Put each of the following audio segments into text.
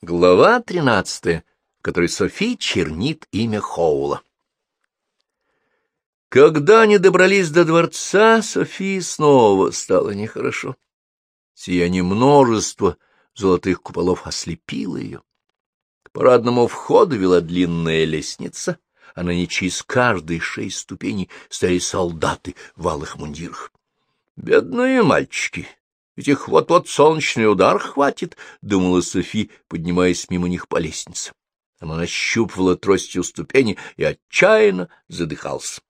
Глава тринадцатая, в которой Софи чернит имя Хоула. Когда они добрались до дворца, Софии снова стало нехорошо. Сияние множества золотых куполов ослепило ее. К парадному входу вела длинная лестница, а на ней через каждые шесть ступеней стояли солдаты в алых мундирах. Бедные мальчики, ведь их вот-вот солнечный удар хватит, — думала Софи, поднимаясь мимо них по лестнице. Она нащупывала тростью ступени и отчаянно задыхался.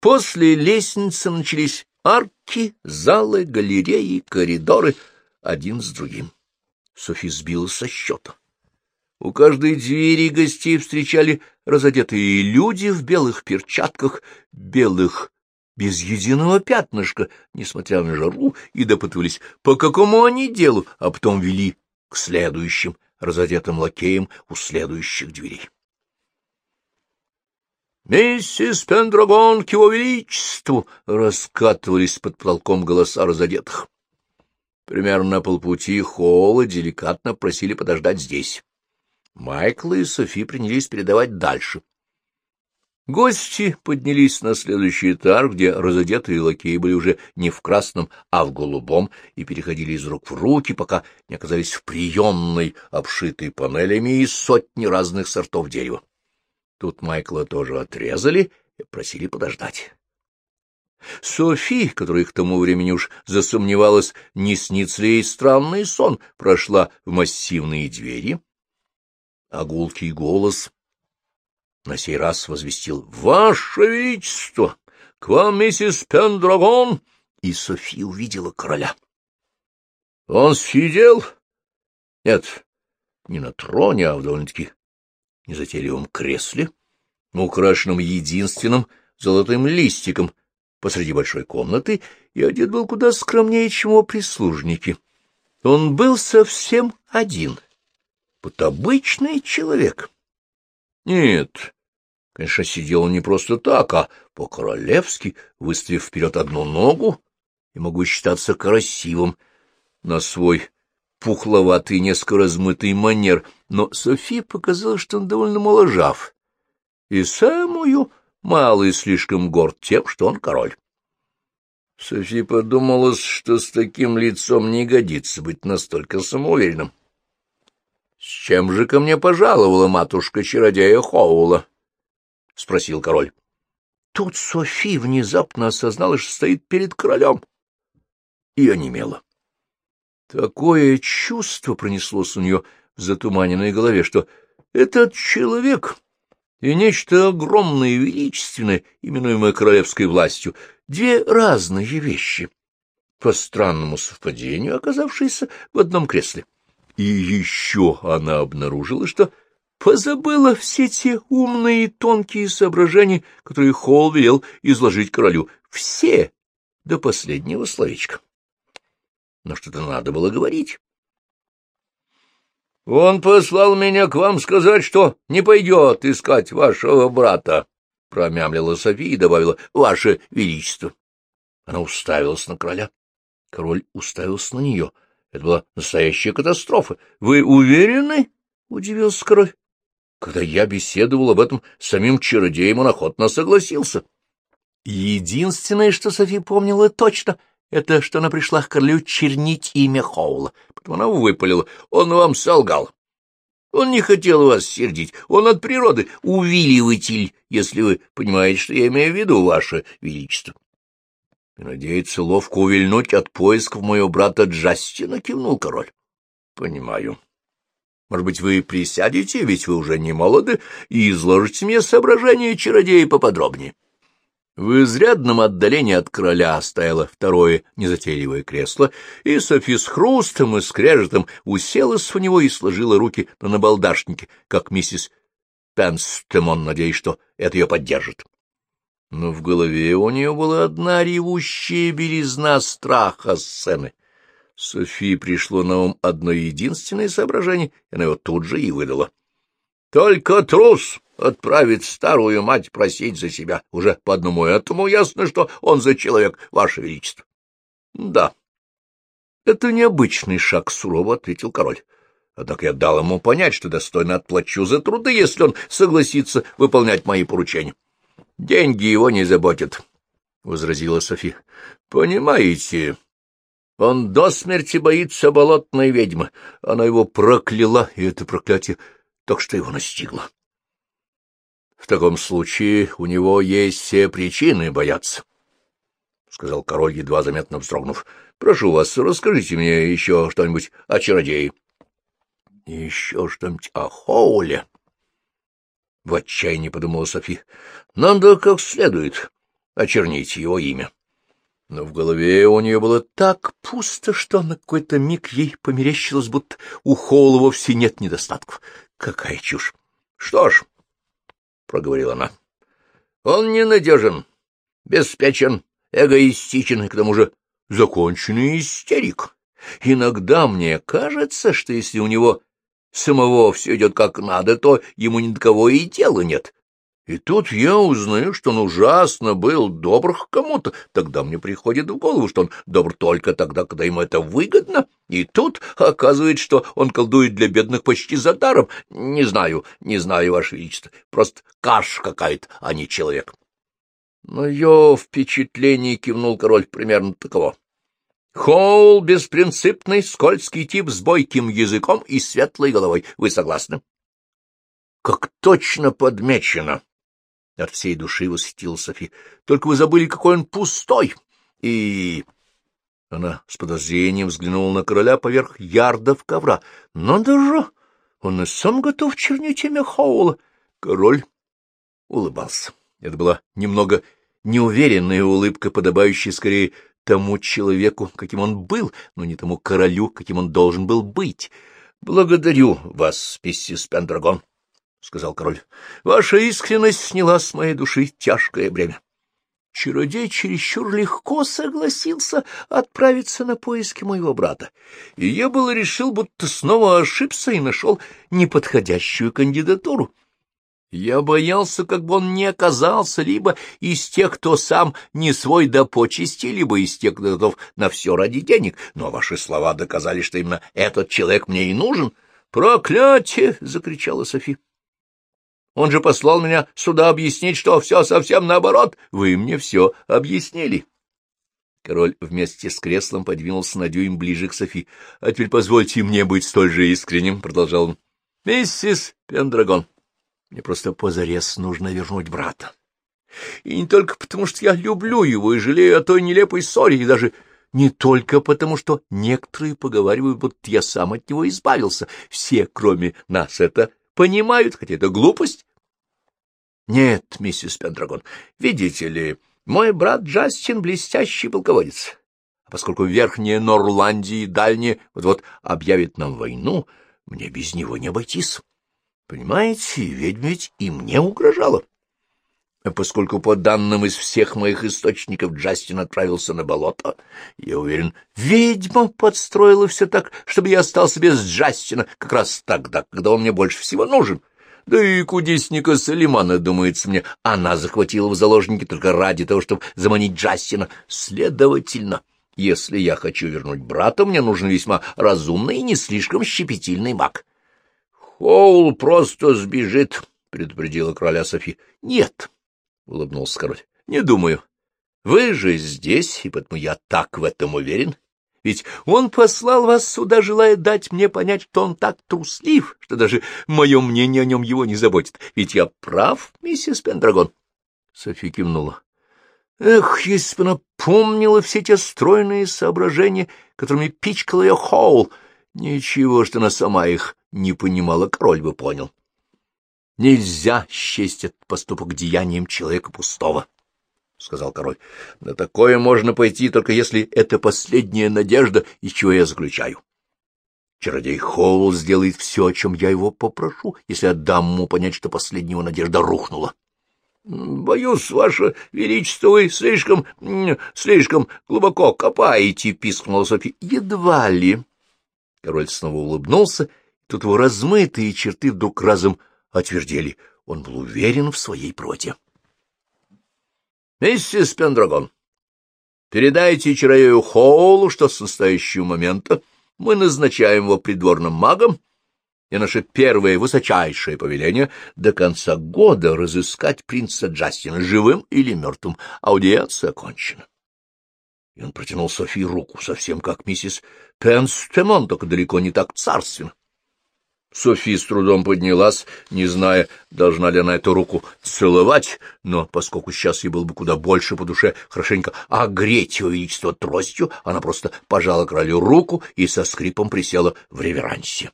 После лестницы начались арки, залы, галереи, коридоры, один с другим. Софи сбила со счета. У каждой двери гостей встречали разодетые люди в белых перчатках, белых без единого пятнышка, несмотря на жару, и допытывались, по какому они делу, а потом вели к следующим, разодетым лакеям у следующих дверей. «Миссис Пендрагон к его величеству!» — раскатывались под потолком голоса разодетых. Примерно на полпути Холла деликатно просили подождать здесь. Майкл и Софи принялись передавать дальше — Гости поднялись на следующий этаж, где разодетые лакеи были уже не в красном, а в голубом, и переходили из рук в руки, пока не оказались в приемной, обшитой панелями из сотни разных сортов дерева. Тут Майкла тоже отрезали и просили подождать. Софи, которая к тому времени уж засомневалась, не снится ли ей странный сон, прошла в массивные двери, а гулкий голос на сей раз возвестил «Ваше Величество! К вам миссис Пендрагон!» И София увидела короля. Он сидел... Нет, не на троне, а в довольно-таки незатейливом кресле, украшенном единственным золотым листиком посреди большой комнаты, и одет был куда скромнее, чем его прислужники. Он был совсем один, вот обычный человек. Нет, Конечно, сидел он не просто так, а по-королевски, выставив вперед одну ногу, и могу считаться красивым на свой пухловатый, несколько размытый манер, но Софи показала, что он довольно моложав, и самую малый слишком горд тем, что он король. Софи подумала, что с таким лицом не годится быть настолько самоуверенным. — С чем же ко мне пожаловала матушка-чародея Хоула? — спросил король. Тут Софи внезапно осознала, что стоит перед королем, и онемела. Такое чувство пронеслось у нее в затуманенной голове, что этот человек и нечто огромное и величественное, именуемое королевской властью, две разные вещи, по странному совпадению оказавшиеся в одном кресле. И еще она обнаружила, что позабыла все те умные и тонкие соображения, которые Холл велел изложить королю. Все до последнего словечка. Но что-то надо было говорить. «Он послал меня к вам сказать, что не пойдет искать вашего брата», — промямлила София и добавила «Ваше Величество». Она уставилась на короля. Король уставился на нее. Это была настоящая катастрофа. «Вы уверены?» — удивился король. Когда я беседовал об этом с самим чародеем, он охотно согласился. Единственное, что Софи помнила точно, это что она пришла к королю чернить имя Хоула. Потом она выпалила. Он вам солгал. Он не хотел вас сердить. Он от природы увиливатель, если вы понимаете, что я имею в виду, ваше величество. И надеется ловко увильнуть от поисков моего брата Джастина, кивнул король. — Понимаю. Может быть, вы присядете, ведь вы уже не молоды, и изложите мне соображения чародея поподробнее. В изрядном отдалении от короля стояло второе незатейливое кресло, и Софи с хрустом и скрежетом уселась в него и сложила руки на набалдашнике, как миссис Пенстемон, надеясь, что это ее поддержит. Но в голове у нее была одна ревущая березна страха сцены — Софии пришло на ум одно единственное соображение, и она его тут же и выдала. — Только трус отправит старую мать просить за себя. Уже по одному этому ясно, что он за человек, ваше величество. — Да. — Это необычный шаг, — сурово ответил король. — Однако я дал ему понять, что достойно отплачу за труды, если он согласится выполнять мои поручения. — Деньги его не заботят, — возразила Софи. — Понимаете, он до смерти боится болотной ведьмы. Она его прокляла, и это проклятие только что его настигло. В таком случае у него есть все причины бояться, — сказал король, едва заметно вздрогнув. — Прошу вас, расскажите мне еще что-нибудь о чародее. — Еще что-нибудь о Хоуле. В отчаянии подумала Софи. — Надо как следует очернить его имя. Но в голове у нее было так пусто, что на какой-то миг ей померещилось, будто у Хоула вовсе нет недостатков. Какая чушь! — Что ж, — проговорила она, — он ненадежен, беспечен, эгоистичен и к тому же законченный истерик. Иногда мне кажется, что если у него самого все идет как надо, то ему ни до кого и дела нет. И тут я узнаю, что он ужасно был добр к кому-то. Тогда мне приходит в голову, что он добр только тогда, когда ему это выгодно. И тут оказывается, что он колдует для бедных почти за даром. Не знаю, не знаю, Ваше Величество. Просто каш какая-то, а не человек. Мое впечатление, — кивнул король, — примерно таково. Хоул — беспринципный, скользкий тип с бойким языком и светлой головой. Вы согласны? — Как точно подмечено! От всей души восхитила Софи. — Только вы забыли, какой он пустой! И... Она с подозрением взглянула на короля поверх ярдов ковра. — Надо же! Он и сам готов чернить имя Хоула. Король улыбался. Это была немного неуверенная улыбка, подобающая скорее тому человеку, каким он был, но не тому королю, каким он должен был быть. — Благодарю вас, миссис Пендрагон, — сказал король. — Ваша искренность сняла с моей души тяжкое бремя. Чародей чересчур легко согласился отправиться на поиски моего брата, и я было решил, будто снова ошибся и нашел неподходящую кандидатуру. Я боялся, как бы он не оказался либо из тех, кто сам не свой до почести, либо из тех, кто готов на все ради денег. Но ваши слова доказали, что именно этот человек мне и нужен. «Проклятие!» — закричала Софи. Он же послал меня сюда объяснить, что все совсем наоборот. Вы мне все объяснили. Король вместе с креслом подвинулся на дюйм ближе к Софи. — А теперь позвольте мне быть столь же искренним, — продолжал он. — Миссис Пендрагон, мне просто позарез нужно вернуть брата. И не только потому, что я люблю его и жалею о той нелепой ссоре, и даже не только потому, что некоторые поговаривают, будто я сам от него избавился. Все, кроме нас, это понимают, хотя это глупость. Нет, миссис Пендрагон, видите ли, мой брат Джастин — блестящий полководец. А поскольку Верхняя Норландия и Дальняя вот-вот объявит нам войну, мне без него не обойтись. Понимаете, ведьма ведь и мне угрожала. А поскольку, по данным из всех моих источников, Джастин отправился на болото, я уверен, ведьма подстроила все так, чтобы я остался без Джастина как раз тогда, когда он мне больше всего нужен. Да и кудесника Салимана, думается мне, она захватила в заложники только ради того, чтобы заманить Джастина. Следовательно, если я хочу вернуть брата, мне нужен весьма разумный и не слишком щепетильный маг. Хоул просто сбежит, — предупредила короля Софи. — Нет, — улыбнулся король, — не думаю. Вы же здесь, и поэтому я так в этом уверен. Ведь он послал вас сюда, желая дать мне понять, что он так труслив, что даже мое мнение о нем его не заботит. Ведь я прав, миссис Пендрагон. Софи кивнула. Эх, если бы она помнила все те стройные соображения, которыми пичкал ее Хоул, ничего, что она сама их не понимала, король бы понял. Нельзя счесть этот поступок деянием человека пустого, — сказал король. — На такое можно пойти, только если это последняя надежда, из чего я заключаю. Чародей Хоул сделает все, о чем я его попрошу, если отдам ему понять, что последняя надежда рухнула. — Боюсь, ваше величество, вы слишком... слишком глубоко копаете, — пискнула Софи. — Едва ли. Король снова улыбнулся Тут его размытые черты вдруг разом отвердели. Он был уверен в своей проте. — Миссис Пендрагон, передайте Чароею Хоулу, что с настоящего момента мы назначаем его придворным магом и наше первое высочайшее повеление до конца года разыскать принца Джастина живым или мертвым. Аудиенция окончена. И он протянул Софии руку, совсем как миссис Пенстемон, только далеко не так царственно. София с трудом поднялась, не зная, должна ли она эту руку целовать, но поскольку сейчас ей было бы куда больше по душе хорошенько огреть его величество тростью, она просто пожала королю руку и со скрипом присела в реверансе.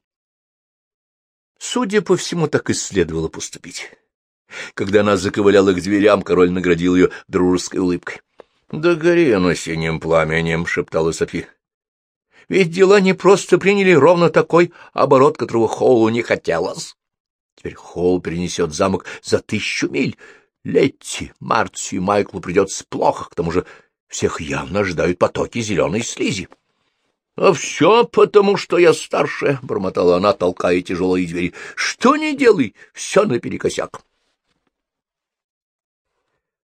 Судя по всему, так и следовало поступить. Когда она заковыляла к дверям, король наградил ее дружеской улыбкой. — Да гори оно синим пламенем, — шептала Софи. — Ведь дела не просто приняли ровно такой оборот, которого Холлу не хотелось. Теперь Холл перенесет замок за тысячу миль. Летти, Марти и Майклу придется плохо, к тому же всех явно ожидают потоки зеленой слизи. — А все потому, что я старшая, — бормотала она, толкая тяжелые двери. — Что не делай, все наперекосяк.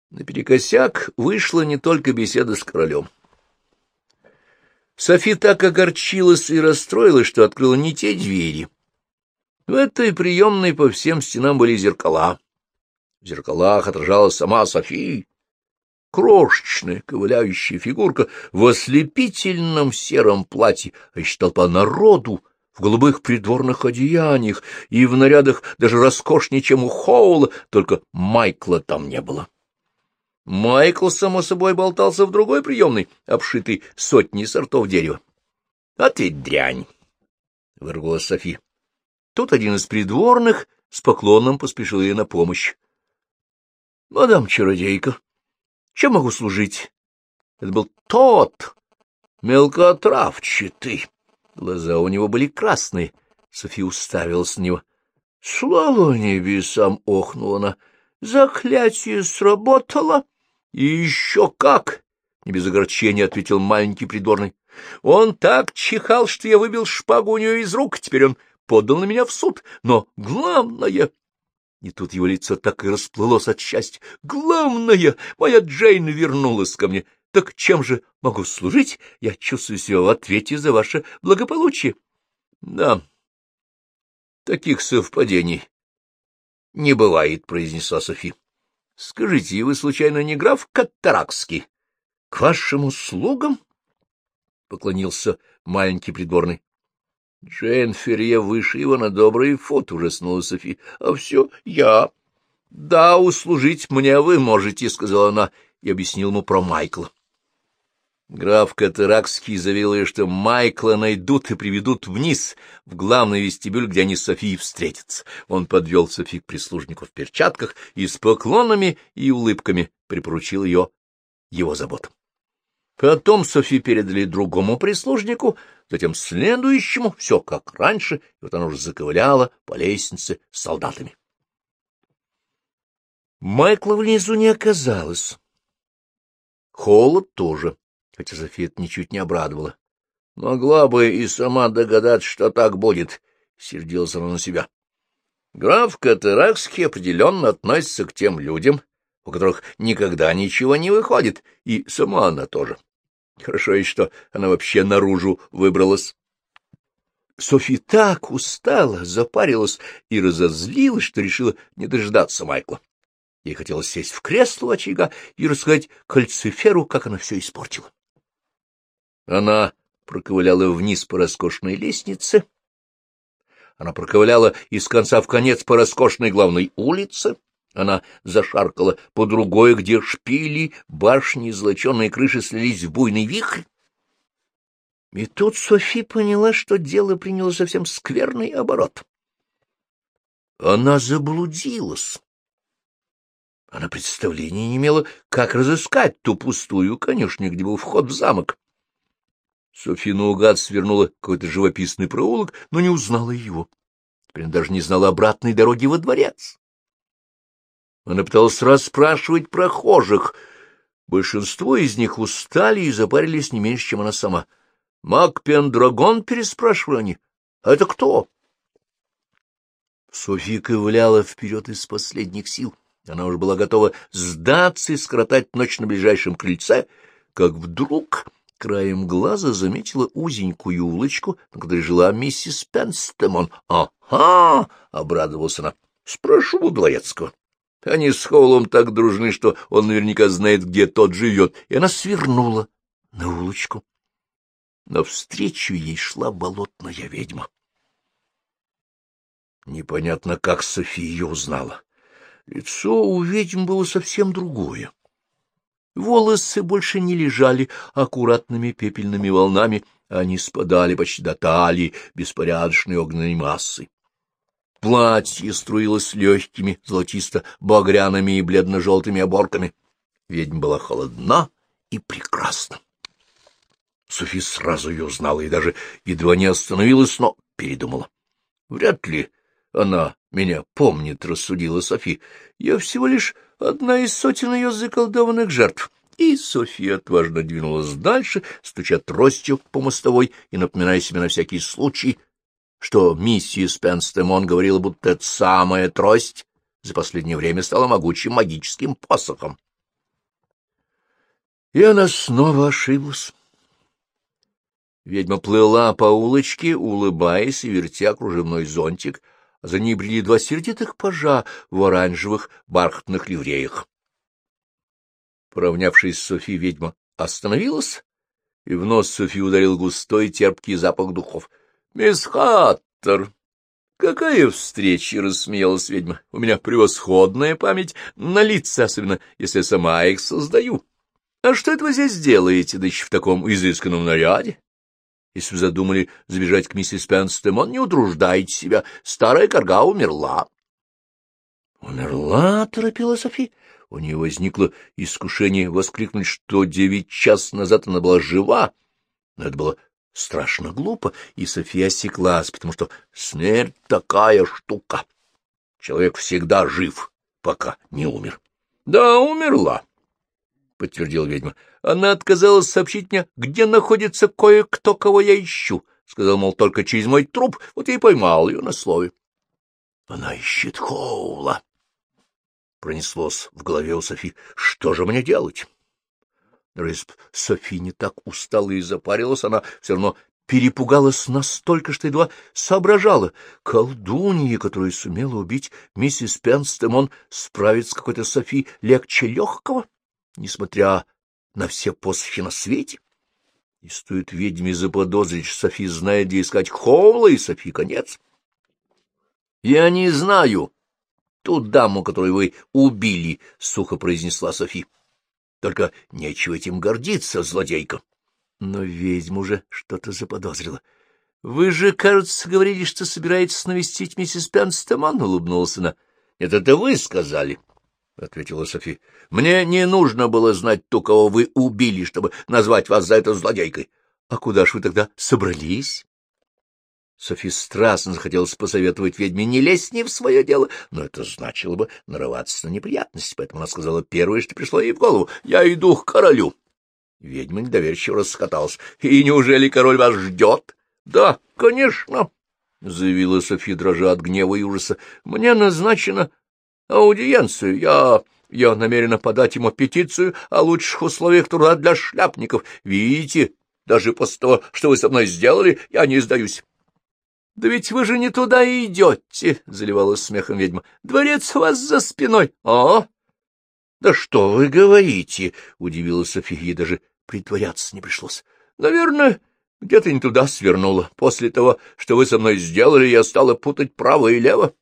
Наперекосяк вышла не только беседа с королем. Софи так огорчилась и расстроилась, что открыла не те двери. В этой приемной по всем стенам были зеркала. В зеркалах отражалась сама София крошечная ковыляющая фигурка в ослепительном сером платье, а еще толпа народу в голубых придворных одеяниях и в нарядах даже роскошнее, чем у Хоула, только Майкла там не было. Майкл, само собой, болтался в другой приемной, обшитый сотней сортов дерева. — А ты дрянь! — выругалась Софи. Тут один из придворных с поклоном поспешил ей на помощь. — Мадам-чародейка, чем могу служить? Это был тот, мелкотравчатый. Глаза у него были красные. София уставилась на него. — Слава небесам! — охнула она. — Заклятие сработало. — И еще как! — не без огорчения ответил маленький придворный. — Он так чихал, что я выбил шпагу у нее из рук. Теперь он подал на меня в суд. Но главное... И тут его лицо так и расплылось от счастья. «Главное, моя Джейн вернулась ко мне. Так чем же могу служить? Я чувствую себя в ответе за ваше благополучие». «Да, таких совпадений не бывает», — произнесла Софи. «Скажите, вы случайно не граф Катаракский? К вашим услугам?» — поклонился маленький придворный. Джейн Ферье выше его на добрый фут, ужаснула Софи. — А все я. — Да, услужить мне вы можете, — сказала она и объяснил ему про Майкла. Граф Катаракский заявил ей, что Майкла найдут и приведут вниз, в главный вестибюль, где они с Софией встретятся. Он подвел Софи к прислужнику в перчатках и с поклонами и улыбками припоручил ее его заботам. Потом Софи передали другому прислужнику, затем следующему, все как раньше, и вот она уже заковыляла по лестнице с солдатами. Майкла внизу не оказалось. Холод тоже, хотя София это ничуть не обрадовала. Могла бы и сама догадаться, что так будет, — сердилась она на себя. Граф Катаракский определенно относится к тем людям, у которых никогда ничего не выходит, и сама она тоже. Хорошо и что она вообще наружу выбралась. Софи так устала, запарилась и разозлилась, что решила не дождаться Майкла. Ей хотелось сесть в кресло очага и рассказать кальциферу, как она все испортила. Она проковыляла вниз по роскошной лестнице. Она проковыляла из конца в конец по роскошной главной улице. Она зашаркала по другой, где шпили, башни и золоченые крыши слились в буйный вихрь. И тут Софи поняла, что дело приняло совсем скверный оборот. Она заблудилась. Она представления не имела, как разыскать ту пустую конюшню, где был вход в замок. Софи наугад свернула какой-то живописный проулок, но не узнала его. Теперь даже не знала обратной дороги во дворец. Она пыталась расспрашивать прохожих. Большинство из них устали и запарились не меньше, чем она сама. «Мак Пендрагон?» — переспрашивали они. «А это кто?» София ковыляла вперед из последних сил. Она уже была готова сдаться и скоротать ночь на ближайшем крыльце, как вдруг краем глаза заметила узенькую улочку, на которой жила миссис Пенстемон. «Ага!» — обрадовался она. «Спрошу у дворецкого». Они с Хоулом так дружны, что он наверняка знает, где тот живет, и она свернула на улочку. Навстречу ей шла болотная ведьма. Непонятно, как София ее узнала. Лицо у ведьм было совсем другое. Волосы больше не лежали аккуратными пепельными волнами, они спадали почти до талии беспорядочной огненной массой. Платье струилось легкими золотисто-багряными и бледно-желтыми оборками. Ведьма была холодна и прекрасна. Софи сразу ее узнала и даже едва не остановилась, но передумала. Вряд ли она меня помнит, — рассудила Софи. Я всего лишь одна из сотен ее заколдованных жертв. И София отважно двинулась дальше, стуча тростью по мостовой и напоминая себе на всякий случай, что миссис Пенстемон говорила, будто эта самая трость за последнее время стала могучим магическим посохом. И она снова ошиблась. Ведьма плыла по улочке, улыбаясь и вертя кружевной зонтик, за ней брели два сердитых пажа в оранжевых бархатных ливреях. Поравнявшись с Софи, ведьма остановилась, и в нос Софи ударил густой терпкий запах духов. — Мисс Хаттер! Какая встреча! — рассмеялась ведьма. — У меня превосходная память на лица, особенно если сама их создаю. А что это вы здесь делаете, да еще в таком изысканном наряде? Если вы задумали забежать к миссис Пенстемон, не утруждайте себя. Старая корга умерла. — Умерла? — торопила Софи. У нее возникло искушение воскликнуть, что девять час назад она была жива. Но это было страшно глупо, и София осеклась, потому что смерть такая штука. Человек всегда жив, пока не умер. — Да, умерла, — подтвердила ведьма. — Она отказалась сообщить мне, где находится кое-кто, кого я ищу. Сказал, мол, только через мой труп, вот я и поймал ее на слове. — Она ищет Хоула. Пронеслось в голове у Софи. — Что же мне делать? Даже Софи не так устала и запарилась, она все равно перепугалась настолько, что едва соображала. Колдунья, которая сумела убить миссис Пенстемон, справится с какой-то Софи легче легкого? — несмотря на все посохи на свете. И стоит ведьме заподозрить, что Софи знает, где искать Хоула, и Софи конец. — Я не знаю ту даму, которую вы убили, — сухо произнесла Софи. — Только нечего этим гордиться, злодейка. Но ведьма уже что-то заподозрила. — Вы же, кажется, говорили, что собираетесь навестить миссис Пенстеман, — улыбнулась она. — Это это вы сказали. —— ответила Софи. — Мне не нужно было знать ту, кого вы убили, чтобы назвать вас за это злодейкой. — А куда ж вы тогда собрались? Софи страстно захотелось посоветовать ведьме не лезть не в свое дело, но это значило бы нарываться на неприятности, поэтому она сказала первое, что пришло ей в голову. — Я иду к королю. Ведьма недоверчиво расхоталась. — И неужели король вас ждет? — Да, конечно, — заявила Софи, дрожа от гнева и ужаса. — Мне назначено аудиенцию. Я... я намерена подать ему петицию о лучших условиях труда для шляпников. Видите, даже после того, что вы со мной сделали, я не сдаюсь. — Да ведь вы же не туда и идете, — заливалась смехом ведьма. — Дворец у вас за спиной. — А? — Да что вы говорите? — удивилась София, даже притворяться не пришлось. — Наверное, где-то не туда свернула. После того, что вы со мной сделали, я стала путать право и лево.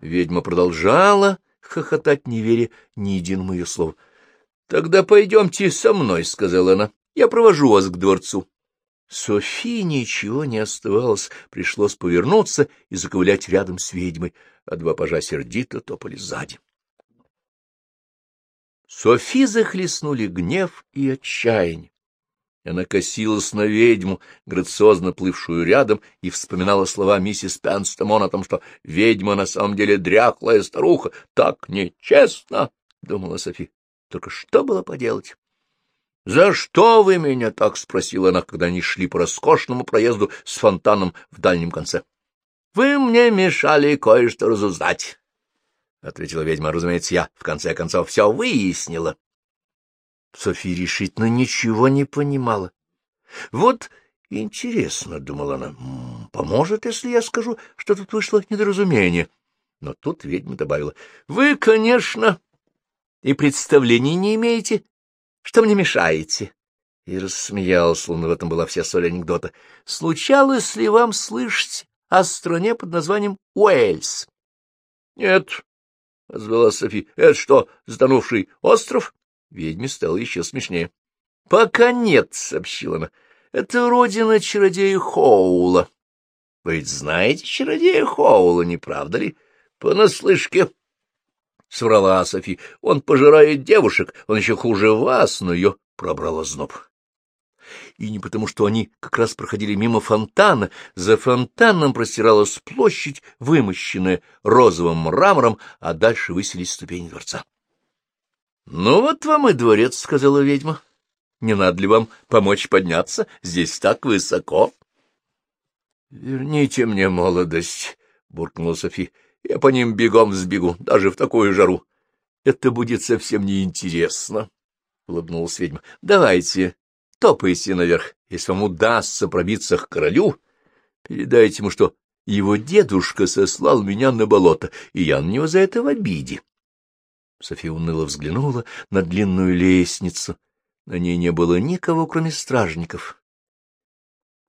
Ведьма продолжала хохотать, не веря ни единому ее слову. — Тогда пойдемте со мной, — сказала она. — Я провожу вас к дворцу. Софии ничего не оставалось, пришлось повернуться и заковылять рядом с ведьмой, а два пажа сердито топали сзади. Софи захлестнули гнев и отчаяние. Она косилась на ведьму, грациозно плывшую рядом, и вспоминала слова миссис Пенстамон о том, что ведьма на самом деле дряхлая старуха. «Так нечестно!» — думала Софи. «Только что было поделать?» «За что вы меня так?» — спросила она, когда они шли по роскошному проезду с фонтаном в дальнем конце. «Вы мне мешали кое-что разузнать», — ответила ведьма. «Разумеется, я, в конце концов, все выяснила». София решительно ничего не понимала. Вот интересно, — думала она, — поможет, если я скажу, что тут вышло недоразумение. Но тут ведьма добавила, — вы, конечно, и представления не имеете, что мне мешаете. И рассмеялся, словно в этом была вся соль анекдота. — Случалось ли вам слышать о стране под названием Уэльс? — Нет, — отзвала Софи. — Это что, сданувший остров? Ведьме стало еще смешнее. — Пока нет, — сообщила она. — Это родина чародея Хоула. Вы ведь знаете чародея Хоула, не правда ли? — Понаслышке. — соврала Софи. — Он пожирает девушек, он еще хуже вас, но ее пробрало зноб. И не потому, что они как раз проходили мимо фонтана. За фонтаном простиралась площадь, вымощенная розовым мрамором, а дальше высились ступени дворца. — Ну вот вам и дворец, — сказала ведьма. — Не надо ли вам помочь подняться? Здесь так высоко. — Верните мне молодость, — буркнула Софи. — Я по ним бегом сбегу, даже в такую жару. Это будет совсем неинтересно, — улыбнулась ведьма. — Давайте, топайте наверх. Если вам удастся пробиться к королю, передайте ему, что его дедушка сослал меня на болото, и я на него за это в обиде. София уныло взглянула на длинную лестницу. На ней не было никого, кроме стражников.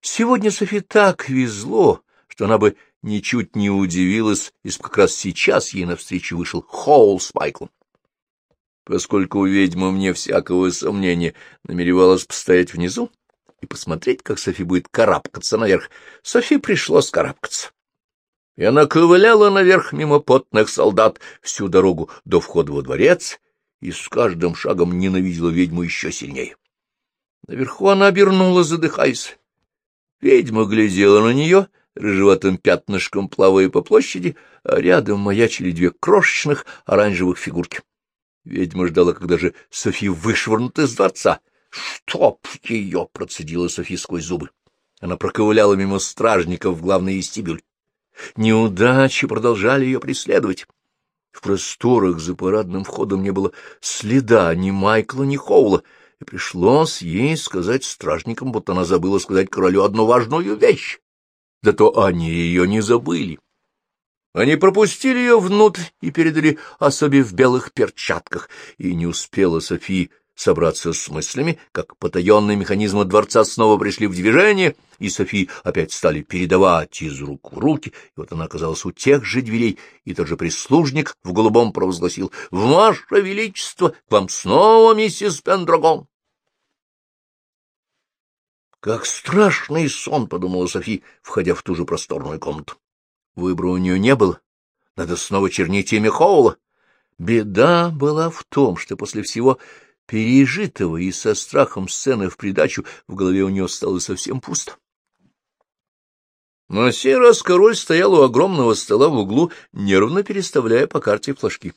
Сегодня Софи так везло, что она бы ничуть не удивилась, если как раз сейчас ей навстречу вышел Хоул с Майклом. Поскольку ведьма мне всякого сомнения намеревалась постоять внизу и посмотреть, как Софи будет карабкаться наверх, Софи пришлось карабкаться и она ковыляла наверх мимо потных солдат всю дорогу до входа во дворец и с каждым шагом ненавидела ведьму еще сильнее. Наверху она обернулась, задыхаясь. Ведьма глядела на нее, рыжеватым пятнышком плавая по площади, а рядом маячили две крошечных оранжевых фигурки. Ведьма ждала, когда же София вышвырнут из дворца. «Чтоб ее!» — процедила София сквозь зубы. Она проковыляла мимо стражников в главный вестибюль. Неудачи продолжали ее преследовать. В просторах за парадным входом не было следа ни Майкла, ни Хоула, и пришлось ей сказать стражникам, будто она забыла сказать королю одну важную вещь. Зато они ее не забыли. Они пропустили ее внутрь и передали особе в белых перчатках, и не успела София собраться с мыслями, как потаенные механизмы дворца снова пришли в движение, и Софи опять стали передавать из рук в руки, и вот она оказалась у тех же дверей, и тот же прислужник в голубом провозгласил «Ваше Величество, к вам снова миссис Пендрагон!» «Как страшный сон!» — подумала Софи, входя в ту же просторную комнату. Выбора у нее не было. Надо снова чернить имя Хоула. Беда была в том, что после всего пережитого и со страхом сцены в придачу в голове у нее стало совсем пусто. На сей раз король стоял у огромного стола в углу, нервно переставляя по карте флажки.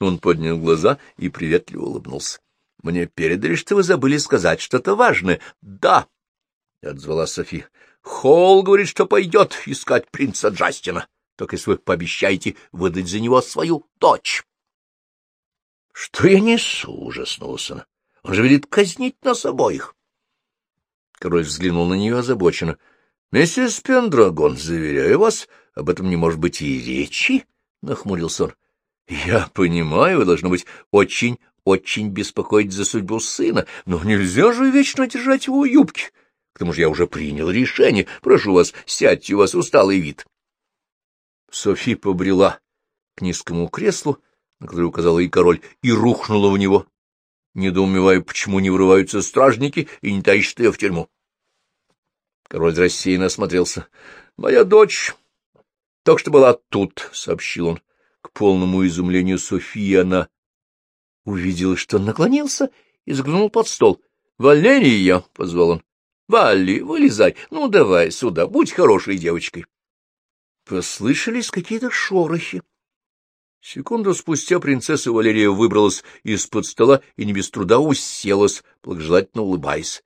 Он поднял глаза и приветливо улыбнулся. — Мне передали, что вы забыли сказать что-то важное. — Да, — отзвала Софи. — Холл говорит, что пойдет искать принца Джастина, только если вы пообещаете выдать за него свою дочь. — Что я несу? — ужаснулся она. — Он же велит казнить нас обоих. Король взглянул на нее озабоченно. — Миссис Пендрагон, заверяю вас, об этом не может быть и речи, — нахмурился он. — Я понимаю, вы должны быть очень, очень беспокоить за судьбу сына, но нельзя же вечно держать его юбки. К тому же я уже принял решение. Прошу вас, сядьте, у вас усталый вид. Софи побрела к низкому креслу, на который указал и король, и рухнула в него, недоумевая, почему не врываются стражники и не тащат ее в тюрьму. Король рассеянно осмотрелся. — Моя дочь только что была тут, — сообщил он. К полному изумлению Софии она увидела, что он наклонился и заглянул под стол. — Валерия! — позвал он. — Валли, вылезай. Ну, давай сюда, будь хорошей девочкой. Послышались какие-то шорохи. Секунду спустя принцесса Валерия выбралась из-под стола и не без труда уселась, благожелательно улыбаясь.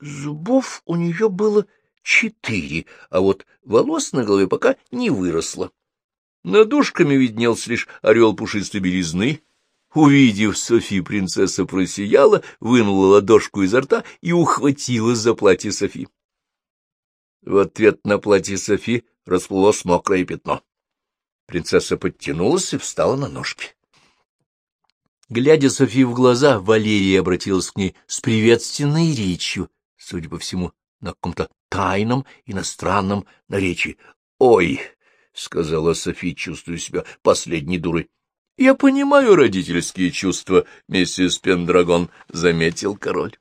Зубов у нее было четыре, а вот волос на голове пока не выросло. Над ушками виднелся лишь орел пушистой белизны. Увидев Софи, принцесса просияла, вынула ладошку изо рта и ухватилась за платье Софи. В ответ на платье Софи расплылось мокрое пятно. Принцесса подтянулась и встала на ножки. Глядя Софи в глаза, Валерия обратилась к ней с приветственной речью, судя по всему, на каком-то тайном иностранном наречии. — Ой! — сказала Софи, чувствуя себя последней дурой. — Я понимаю родительские чувства, миссис Пендрагон, — заметил король.